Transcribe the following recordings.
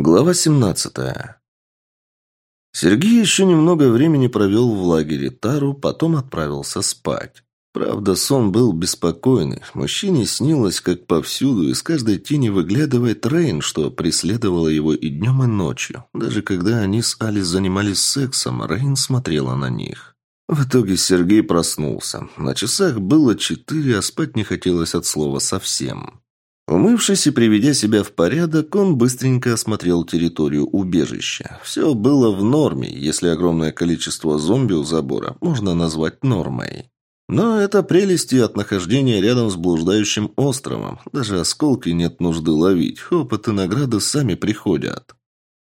Глава 17. Сергей еще немного времени провел в лагере Тару, потом отправился спать. Правда, сон был беспокойный. Мужчине снилось, как повсюду из каждой тени выглядывает Рейн, что преследовало его и днем, и ночью. Даже когда они с Алис занимались сексом, Рейн смотрела на них. В итоге Сергей проснулся. На часах было четыре, а спать не хотелось от слова совсем. Умывшись и приведя себя в порядок, он быстренько осмотрел территорию убежища. Все было в норме, если огромное количество зомби у забора можно назвать нормой. Но это прелести от нахождения рядом с блуждающим островом. Даже осколки нет нужды ловить, опыт и награды сами приходят.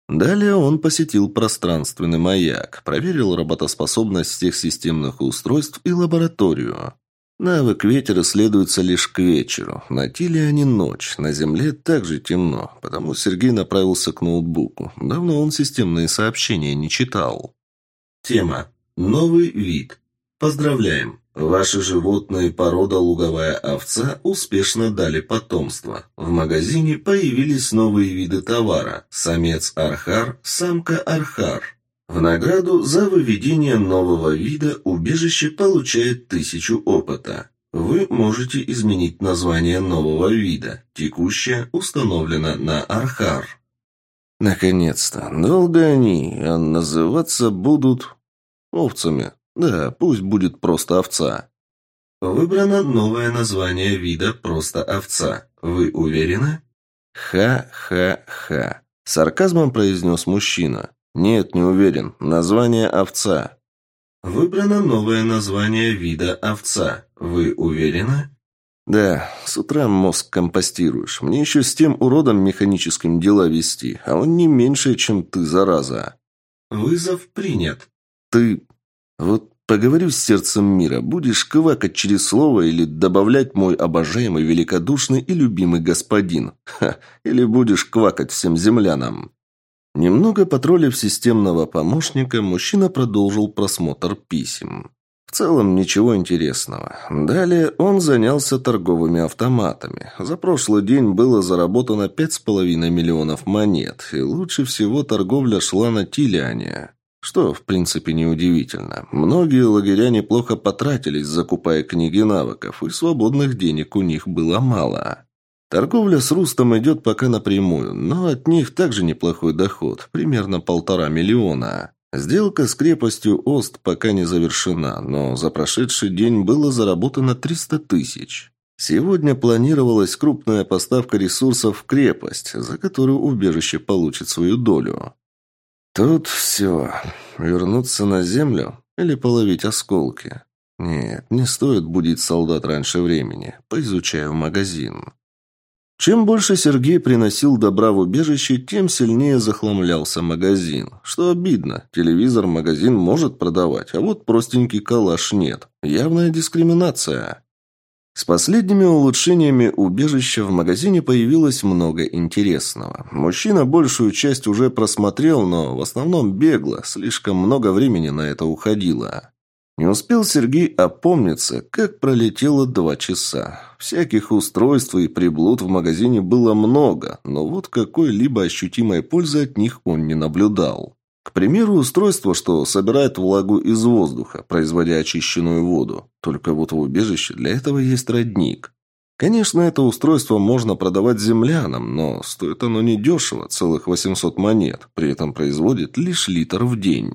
Далее он посетил пространственный маяк, проверил работоспособность всех системных устройств и лабораторию. Навык ветер исследуется лишь к вечеру. На они ночь, на Земле также темно, потому Сергей направился к ноутбуку. Давно он системные сообщения не читал. Тема. Новый вид. Поздравляем! Ваши животные порода луговая овца успешно дали потомство. В магазине появились новые виды товара. Самец архар, самка архар. В награду за выведение нового вида убежище получает тысячу опыта. Вы можете изменить название нового вида. Текущее установлено на Архар. Наконец-то. Долго они, а называться будут овцами. Да, пусть будет просто овца. Выбрано новое название вида «Просто овца». Вы уверены? Ха-ха-ха. Сарказмом произнес мужчина. «Нет, не уверен. Название овца». «Выбрано новое название вида овца. Вы уверены?» «Да, с утра мозг компостируешь. Мне еще с тем уродом механическим дела вести, а он не меньше, чем ты, зараза». «Вызов принят». «Ты... вот поговорю с сердцем мира. Будешь квакать через слово или добавлять мой обожаемый, великодушный и любимый господин. Ха, или будешь квакать всем землянам». Немного потроллив системного помощника, мужчина продолжил просмотр писем. В целом ничего интересного. Далее он занялся торговыми автоматами. За прошлый день было заработано 5,5 миллионов монет, и лучше всего торговля шла на Тилиане. Что, в принципе, неудивительно. Многие лагеря неплохо потратились, закупая книги навыков, и свободных денег у них было мало. Торговля с Рустом идет пока напрямую, но от них также неплохой доход, примерно полтора миллиона. Сделка с крепостью Ост пока не завершена, но за прошедший день было заработано 300 тысяч. Сегодня планировалась крупная поставка ресурсов в крепость, за которую убежище получит свою долю. Тут все. Вернуться на землю или половить осколки? Нет, не стоит будить солдат раньше времени. Поизучаю магазин. Чем больше Сергей приносил добра в убежище, тем сильнее захламлялся магазин. Что обидно, телевизор магазин может продавать, а вот простенький калаш нет. Явная дискриминация. С последними улучшениями убежища в магазине появилось много интересного. Мужчина большую часть уже просмотрел, но в основном бегло, слишком много времени на это уходило. Не успел Сергей опомниться, как пролетело два часа. Всяких устройств и приблуд в магазине было много, но вот какой-либо ощутимой пользы от них он не наблюдал. К примеру, устройство, что собирает влагу из воздуха, производя очищенную воду. Только вот в убежище для этого есть родник. Конечно, это устройство можно продавать землянам, но стоит оно недешево, целых 800 монет, при этом производит лишь литр в день.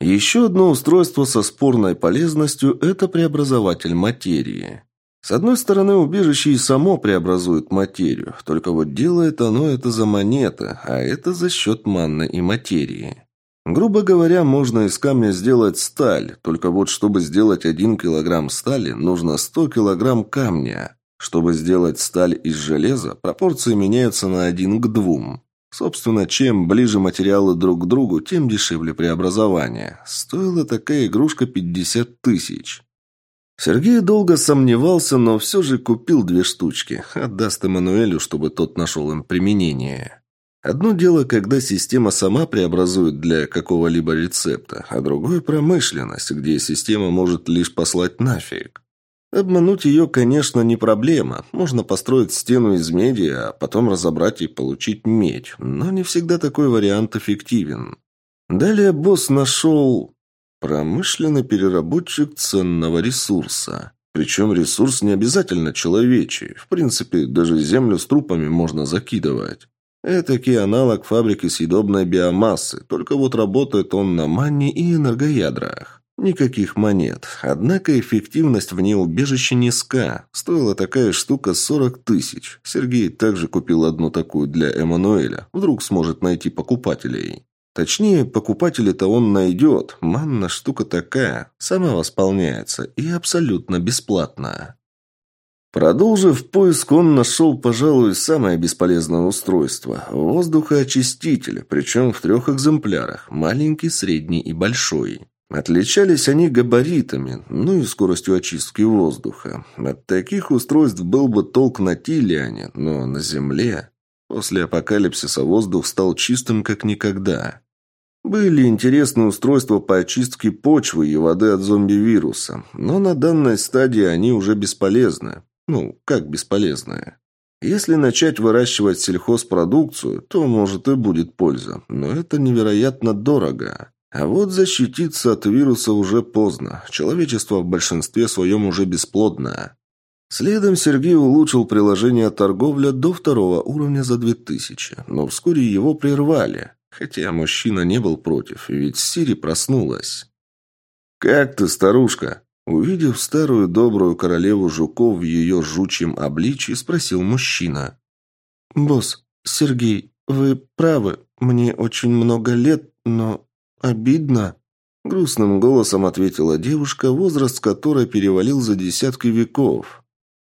Еще одно устройство со спорной полезностью – это преобразователь материи. С одной стороны, убежище и само преобразует материю, только вот делает оно это за монеты, а это за счет манны и материи. Грубо говоря, можно из камня сделать сталь, только вот чтобы сделать один килограмм стали, нужно 100 килограмм камня. Чтобы сделать сталь из железа, пропорции меняются на один к двум. Собственно, чем ближе материалы друг к другу, тем дешевле преобразование. Стоила такая игрушка 50 тысяч. Сергей долго сомневался, но все же купил две штучки. Отдаст Эммануэлю, чтобы тот нашел им применение. Одно дело, когда система сама преобразует для какого-либо рецепта, а другое – промышленность, где система может лишь послать нафиг. Обмануть ее, конечно, не проблема. Можно построить стену из меди, а потом разобрать и получить медь. Но не всегда такой вариант эффективен. Далее босс нашел промышленный переработчик ценного ресурса. Причем ресурс не обязательно человечий. В принципе, даже землю с трупами можно закидывать. Этакий аналог фабрики съедобной биомассы, только вот работает он на манне и энергоядрах. Никаких монет. Однако эффективность в ней убежище низка. Стоила такая штука 40 тысяч. Сергей также купил одну такую для Эммануэля. Вдруг сможет найти покупателей. Точнее, покупателей-то он найдет. Манна штука такая. Сама восполняется. И абсолютно бесплатно. Продолжив поиск, он нашел, пожалуй, самое бесполезное устройство – воздухоочиститель, причем в трех экземплярах – маленький, средний и большой. Отличались они габаритами, ну и скоростью очистки воздуха. От таких устройств был бы толк на Тилиане, но на Земле... После апокалипсиса воздух стал чистым как никогда. Были интересные устройства по очистке почвы и воды от зомби-вируса, но на данной стадии они уже бесполезны. Ну, как бесполезные. Если начать выращивать сельхозпродукцию, то, может, и будет польза, но это невероятно дорого. А вот защититься от вируса уже поздно. Человечество в большинстве своем уже бесплодно. Следом Сергей улучшил приложение торговля до второго уровня за 2000, но вскоре его прервали. Хотя мужчина не был против, ведь Сири проснулась. «Как ты, старушка?» Увидев старую добрую королеву жуков в ее жучьем обличье, спросил мужчина. «Босс, Сергей, вы правы, мне очень много лет, но «Обидно?» – грустным голосом ответила девушка, возраст которой перевалил за десятки веков.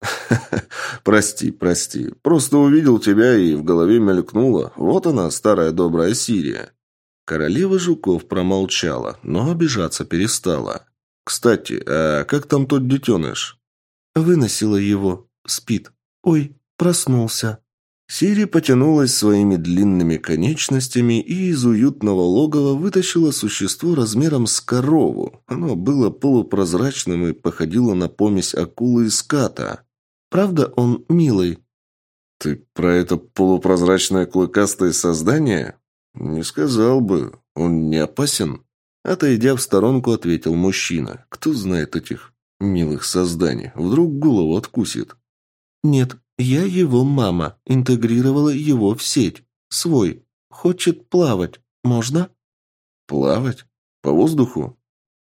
прости, прости. Просто увидел тебя и в голове мелькнуло. Вот она, старая добрая Сирия». Королева жуков промолчала, но обижаться перестала. «Кстати, а как там тот детеныш?» «Выносила его. Спит. Ой, проснулся». Сири потянулась своими длинными конечностями и из уютного логова вытащила существо размером с корову. Оно было полупрозрачным и походило на помесь акулы и ската. «Правда, он милый?» «Ты про это полупрозрачное клыкастое создание?» «Не сказал бы. Он не опасен?» Отойдя в сторонку, ответил мужчина. «Кто знает этих милых созданий? Вдруг голову откусит?» «Нет, я его мама. Интегрировала его в сеть. Свой. Хочет плавать. Можно?» «Плавать? По воздуху?»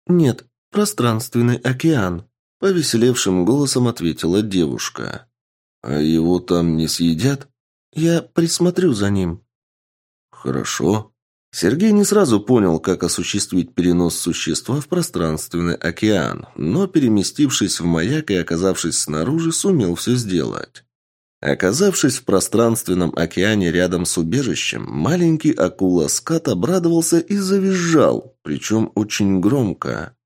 «Нет, пространственный океан», — повеселевшим голосом ответила девушка. «А его там не съедят?» «Я присмотрю за ним». «Хорошо», Сергей не сразу понял, как осуществить перенос существа в пространственный океан, но, переместившись в маяк и оказавшись снаружи, сумел все сделать. Оказавшись в пространственном океане рядом с убежищем, маленький акула-скат обрадовался и завизжал, причем очень громко.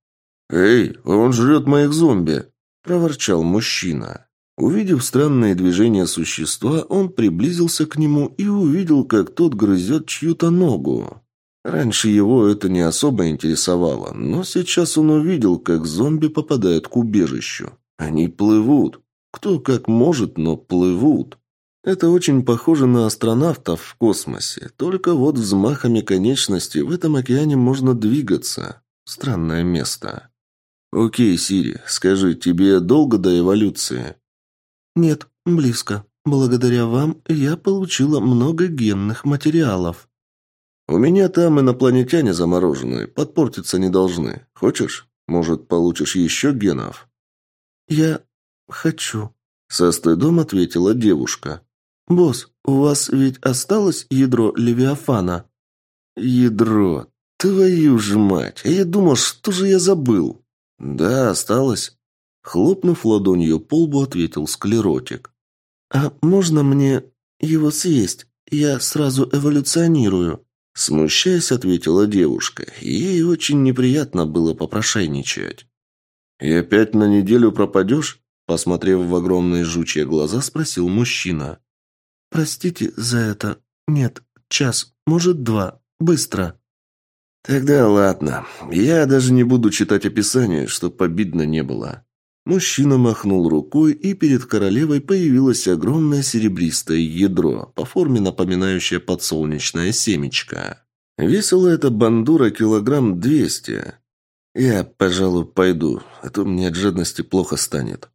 «Эй, он жрет моих зомби!» – проворчал мужчина. Увидев странные движения существа, он приблизился к нему и увидел, как тот грызет чью-то ногу. Раньше его это не особо интересовало, но сейчас он увидел, как зомби попадают к убежищу. Они плывут. Кто как может, но плывут. Это очень похоже на астронавтов в космосе, только вот взмахами конечностей в этом океане можно двигаться. Странное место. Окей, Сири, скажи, тебе долго до эволюции? «Нет, близко. Благодаря вам я получила много генных материалов». «У меня там инопланетяне замороженные, подпортиться не должны. Хочешь? Может, получишь еще генов?» «Я хочу», — со стыдом ответила девушка. «Босс, у вас ведь осталось ядро Левиафана?» «Ядро? Твою ж мать! А я думал, что же я забыл?» «Да, осталось. Хлопнув ладонью по лбу, ответил склеротик. «А можно мне его съесть? Я сразу эволюционирую». Смущаясь, ответила девушка. Ей очень неприятно было попрошайничать. «И опять на неделю пропадешь?» Посмотрев в огромные жучьи глаза, спросил мужчина. «Простите за это. Нет, час, может, два. Быстро». «Тогда ладно. Я даже не буду читать описание, чтоб обидно не было». Мужчина махнул рукой, и перед королевой появилось огромное серебристое ядро, по форме напоминающее подсолнечное семечко. Весила эта бандура килограмм двести. Я, пожалуй, пойду, а то мне от жадности плохо станет.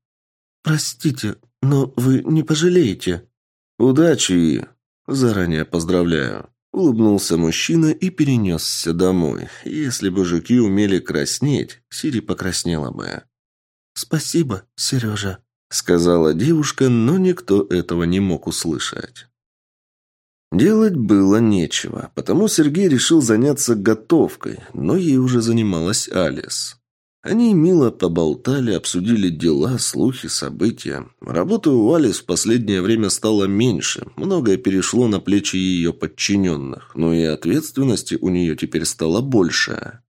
«Простите, но вы не пожалеете». «Удачи и...» «Заранее поздравляю». Улыбнулся мужчина и перенесся домой. Если бы жуки умели краснеть, Сири покраснела бы. «Спасибо, Сережа», — сказала девушка, но никто этого не мог услышать. Делать было нечего, потому Сергей решил заняться готовкой, но ей уже занималась Алис. Они мило поболтали, обсудили дела, слухи, события. Работы у Алис в последнее время стало меньше, многое перешло на плечи ее подчиненных, но и ответственности у нее теперь стало больше.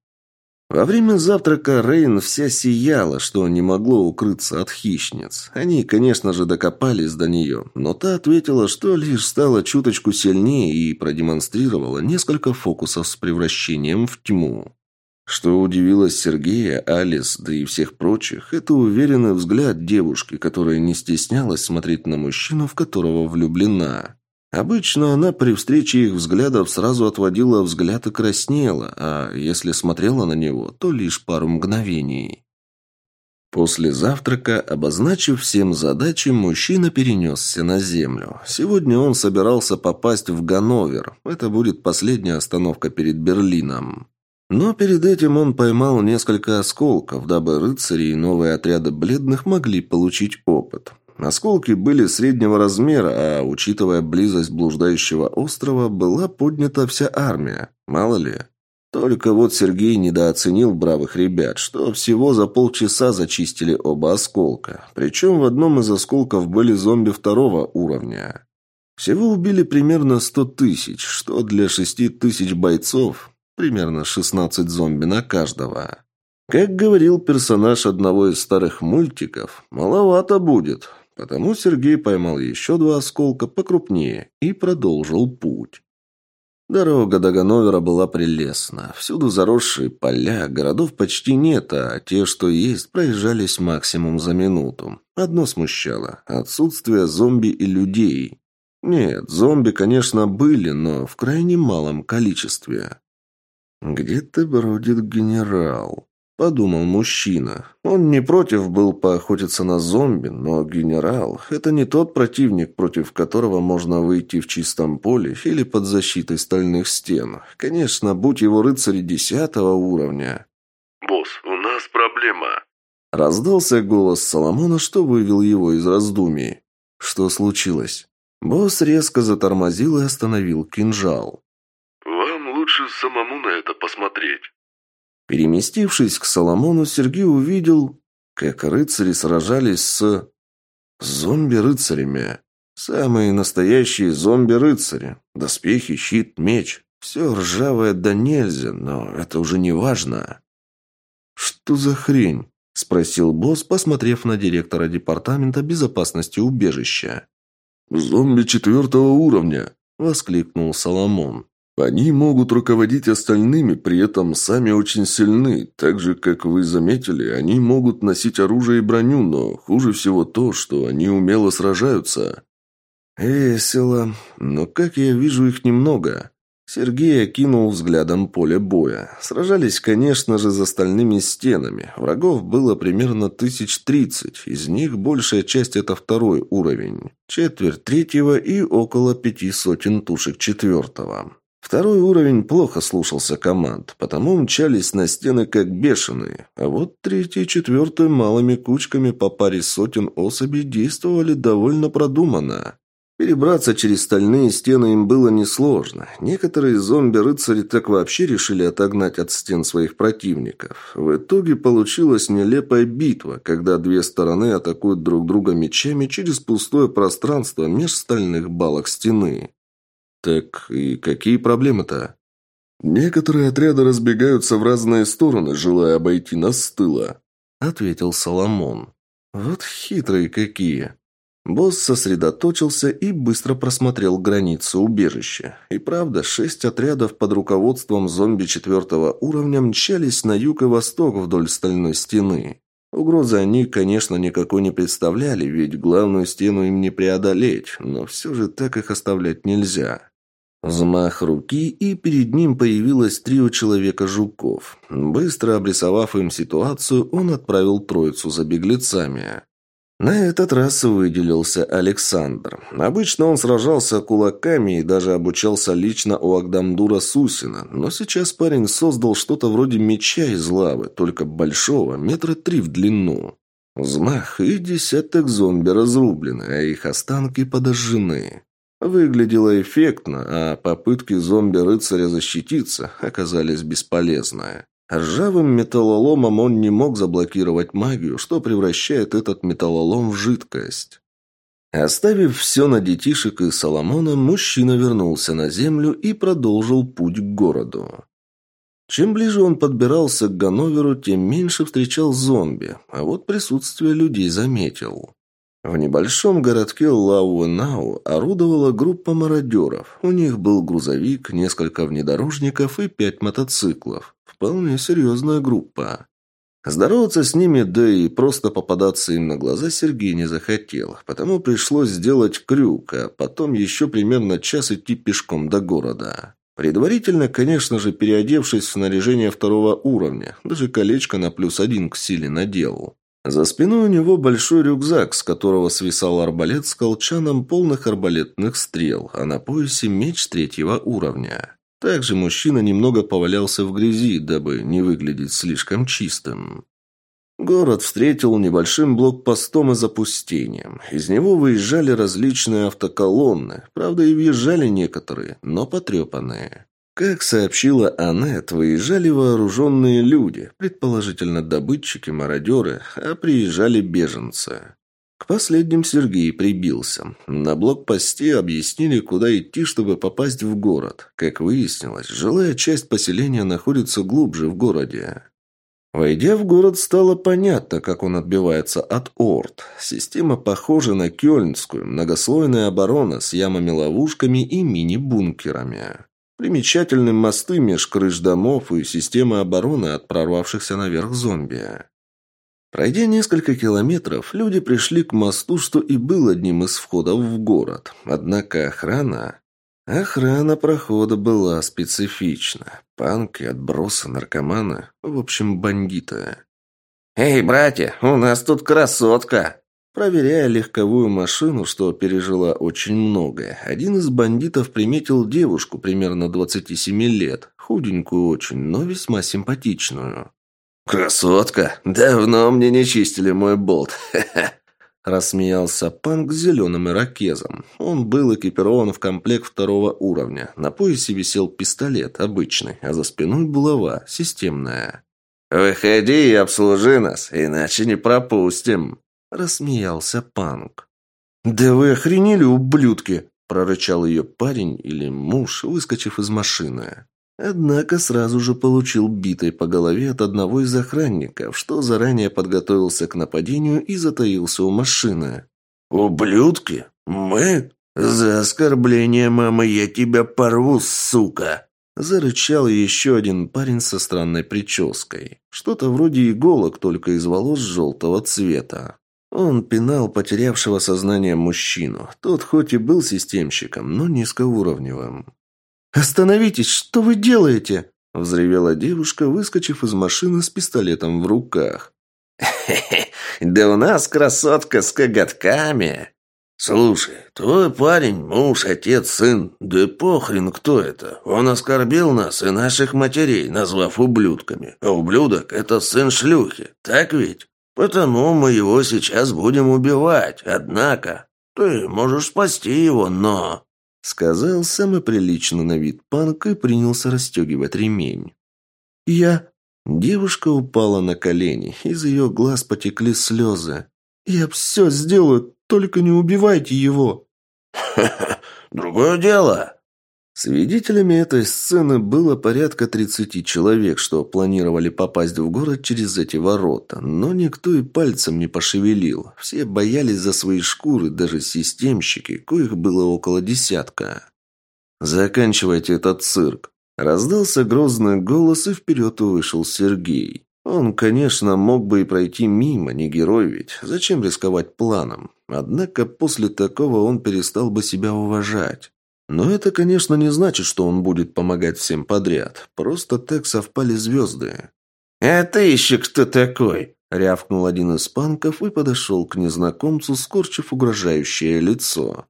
Во время завтрака Рейн вся сияла, что не могло укрыться от хищниц. Они, конечно же, докопались до нее, но та ответила, что лишь стала чуточку сильнее и продемонстрировала несколько фокусов с превращением в тьму. Что удивило Сергея, Алис, да и всех прочих, это уверенный взгляд девушки, которая не стеснялась смотреть на мужчину, в которого влюблена. Обычно она при встрече их взглядов сразу отводила взгляд и краснела, а если смотрела на него, то лишь пару мгновений. После завтрака, обозначив всем задачи, мужчина перенесся на землю. Сегодня он собирался попасть в Ганновер. Это будет последняя остановка перед Берлином. Но перед этим он поймал несколько осколков, дабы рыцари и новые отряды бледных могли получить опыт. Осколки были среднего размера, а, учитывая близость блуждающего острова, была поднята вся армия. Мало ли. Только вот Сергей недооценил бравых ребят, что всего за полчаса зачистили оба осколка. Причем в одном из осколков были зомби второго уровня. Всего убили примерно сто тысяч, что для шести тысяч бойцов Примерно 16 зомби на каждого. Как говорил персонаж одного из старых мультиков, маловато будет. Потому Сергей поймал еще два осколка покрупнее и продолжил путь. Дорога до Ганновера была прелестна. Всюду заросшие поля, городов почти нет, а те, что есть, проезжались максимум за минуту. Одно смущало – отсутствие зомби и людей. Нет, зомби, конечно, были, но в крайне малом количестве. «Где-то бродит генерал», – подумал мужчина. Он не против был поохотиться на зомби, но генерал – это не тот противник, против которого можно выйти в чистом поле или под защитой стальных стен. Конечно, будь его рыцари десятого уровня. «Босс, у нас проблема», – раздался голос Соломона, что вывел его из раздумий. Что случилось? Босс резко затормозил и остановил кинжал лучше самому на это посмотреть». Переместившись к Соломону, Сергей увидел, как рыцари сражались с... зомби-рыцарями. Самые настоящие зомби-рыцари. Доспехи, щит, меч. Все ржавое да нельзя, но это уже не важно. «Что за хрень?» – спросил босс, посмотрев на директора департамента безопасности убежища. «Зомби четвертого уровня!» – воскликнул Соломон. Они могут руководить остальными, при этом сами очень сильны. Так же, как вы заметили, они могут носить оружие и броню, но хуже всего то, что они умело сражаются. Весело. Но как я вижу их немного. Сергей окинул взглядом поле боя. Сражались, конечно же, за стальными стенами. Врагов было примерно тысяч тридцать. Из них большая часть это второй уровень. Четверть третьего и около пяти сотен тушек четвертого. Второй уровень плохо слушался команд, потому мчались на стены как бешеные, а вот третий и четвертый малыми кучками по паре сотен особей действовали довольно продуманно. Перебраться через стальные стены им было несложно. Некоторые зомби-рыцари так вообще решили отогнать от стен своих противников. В итоге получилась нелепая битва, когда две стороны атакуют друг друга мечами через пустое пространство меж стальных балок стены. «Так и какие проблемы-то?» «Некоторые отряды разбегаются в разные стороны, желая обойти нас с тыла», — ответил Соломон. «Вот хитрые какие!» Босс сосредоточился и быстро просмотрел границу убежища. И правда, шесть отрядов под руководством зомби четвертого уровня мчались на юг и восток вдоль стальной стены. Угрозы они, конечно, никакой не представляли, ведь главную стену им не преодолеть, но все же так их оставлять нельзя. Взмах руки, и перед ним появилось трио человека-жуков. Быстро обрисовав им ситуацию, он отправил троицу за беглецами. На этот раз выделился Александр. Обычно он сражался кулаками и даже обучался лично у Агдамдура Сусина, но сейчас парень создал что-то вроде меча из лавы, только большого, метра три в длину. Взмах, и десяток зомби разрублены, а их останки подожжены. Выглядело эффектно, а попытки зомби-рыцаря защититься оказались бесполезны. Ржавым металлоломом он не мог заблокировать магию, что превращает этот металлолом в жидкость. Оставив все на детишек и Соломона, мужчина вернулся на землю и продолжил путь к городу. Чем ближе он подбирался к Ганноверу, тем меньше встречал зомби, а вот присутствие людей заметил. В небольшом городке Лауэнау орудовала группа мародеров. У них был грузовик, несколько внедорожников и пять мотоциклов. Вполне серьезная группа. Здороваться с ними, да и просто попадаться им на глаза Сергей не захотел, потому пришлось сделать крюк, а потом еще примерно час идти пешком до города. Предварительно, конечно же, переодевшись в снаряжение второго уровня, даже колечко на плюс один к силе надел. За спиной у него большой рюкзак, с которого свисал арбалет с колчаном полных арбалетных стрел, а на поясе меч третьего уровня. Также мужчина немного повалялся в грязи, дабы не выглядеть слишком чистым. Город встретил небольшим блокпостом и запустением. Из него выезжали различные автоколонны, правда и въезжали некоторые, но потрепанные. Как сообщила Аннет, выезжали вооруженные люди, предположительно добытчики, мародеры, а приезжали беженцы. К последним Сергей прибился. На блокпосте объяснили, куда идти, чтобы попасть в город. Как выяснилось, жилая часть поселения находится глубже в городе. Войдя в город, стало понятно, как он отбивается от орд. Система похожа на кёльнскую, многослойная оборона с ямами-ловушками и мини-бункерами. Примечательны мосты меж крыш домов и система обороны от прорвавшихся наверх зомби. Пройдя несколько километров, люди пришли к мосту, что и был одним из входов в город. Однако охрана... Охрана прохода была специфична. Панки, отбросы, наркоманы, в общем, бандиты. «Эй, братья, у нас тут красотка!» Проверяя легковую машину, что пережила очень многое, один из бандитов приметил девушку примерно 27 лет, худенькую очень, но весьма симпатичную. «Красотка! Давно мне не чистили мой болт! Рассмеялся панк с зеленым ирокезом. Он был экипирован в комплект второго уровня. На поясе висел пистолет, обычный, а за спиной булава, системная. «Выходи и обслужи нас, иначе не пропустим!» Рассмеялся Панк. «Да вы охренели, ублюдки!» Прорычал ее парень или муж, выскочив из машины. Однако сразу же получил битой по голове от одного из охранников, что заранее подготовился к нападению и затаился у машины. «Ублюдки? Мы? За оскорбление мамы я тебя порву, сука!» Зарычал еще один парень со странной прической. Что-то вроде иголок, только из волос желтого цвета. Он пинал потерявшего сознание мужчину. Тот хоть и был системщиком, но низкоуровневым. «Остановитесь! Что вы делаете?» – взревела девушка, выскочив из машины с пистолетом в руках. «Хе-хе, да у нас красотка с коготками!» «Слушай, твой парень, муж, отец, сын, да похрен кто это. Он оскорбил нас и наших матерей, назвав ублюдками. А ублюдок – это сын шлюхи, так ведь?» Потому мы его сейчас будем убивать. Однако ты можешь спасти его, но...» Сказал самый прилично на вид панк и принялся расстегивать ремень. «Я...» Девушка упала на колени, из ее глаз потекли слезы. «Я все сделаю, только не убивайте его!» «Ха-ха, другое дело!» Свидетелями этой сцены было порядка 30 человек, что планировали попасть в город через эти ворота, но никто и пальцем не пошевелил. Все боялись за свои шкуры, даже системщики, коих было около десятка. «Заканчивайте этот цирк!» Раздался грозный голос, и вперед вышел Сергей. Он, конечно, мог бы и пройти мимо, не герой ведь. Зачем рисковать планом? Однако после такого он перестал бы себя уважать. Но это, конечно, не значит, что он будет помогать всем подряд. Просто так совпали звезды. «А ты еще кто такой?» – рявкнул один из панков и подошел к незнакомцу, скорчив угрожающее лицо.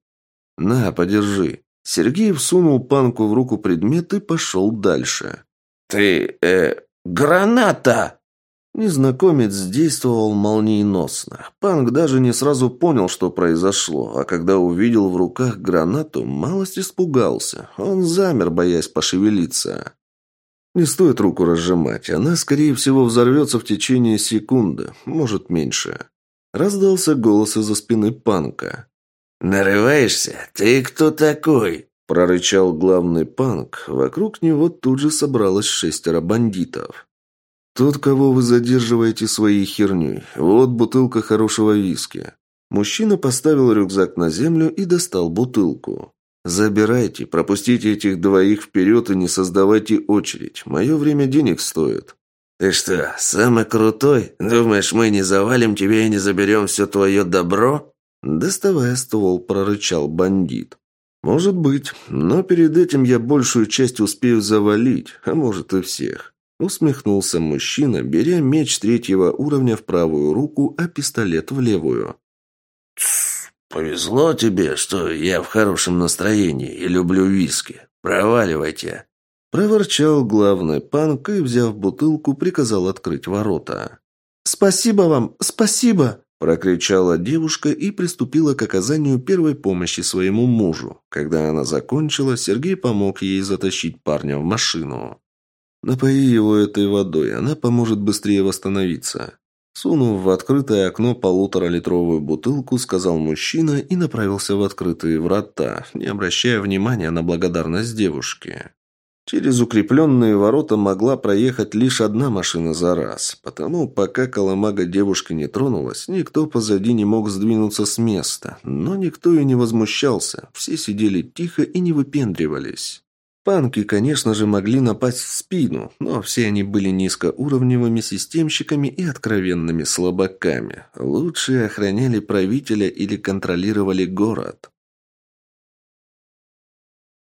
«На, подержи». Сергей всунул панку в руку предмет и пошел дальше. «Ты, э, граната!» Незнакомец действовал молниеносно. Панк даже не сразу понял, что произошло, а когда увидел в руках гранату, малость испугался. Он замер, боясь пошевелиться. Не стоит руку разжимать, она, скорее всего, взорвется в течение секунды, может, меньше. Раздался голос из-за спины Панка. «Нарываешься? Ты кто такой?» Прорычал главный панк. Вокруг него тут же собралось шестеро бандитов. «Тот, кого вы задерживаете своей херней. Вот бутылка хорошего виски». Мужчина поставил рюкзак на землю и достал бутылку. «Забирайте, пропустите этих двоих вперед и не создавайте очередь. Мое время денег стоит». «Ты что, самый крутой? Думаешь, мы не завалим тебя и не заберем все твое добро?» Доставая ствол, прорычал бандит. «Может быть, но перед этим я большую часть успею завалить, а может и всех. Усмехнулся мужчина, беря меч третьего уровня в правую руку, а пистолет в левую. «Повезло тебе, что я в хорошем настроении и люблю виски. Проваливайте!» Проворчал главный панк и, взяв бутылку, приказал открыть ворота. «Спасибо вам! Спасибо!» Прокричала девушка и приступила к оказанию первой помощи своему мужу. Когда она закончила, Сергей помог ей затащить парня в машину. Напои его этой водой, она поможет быстрее восстановиться. Сунув в открытое окно полуторалитровую бутылку, сказал мужчина и направился в открытые врата, не обращая внимания на благодарность девушки. Через укрепленные ворота могла проехать лишь одна машина за раз, потому пока коломага девушка не тронулась, никто позади не мог сдвинуться с места, но никто и не возмущался, все сидели тихо и не выпендривались. Панки, конечно же, могли напасть в спину, но все они были низкоуровневыми системщиками и откровенными слабаками. Лучшие охраняли правителя или контролировали город.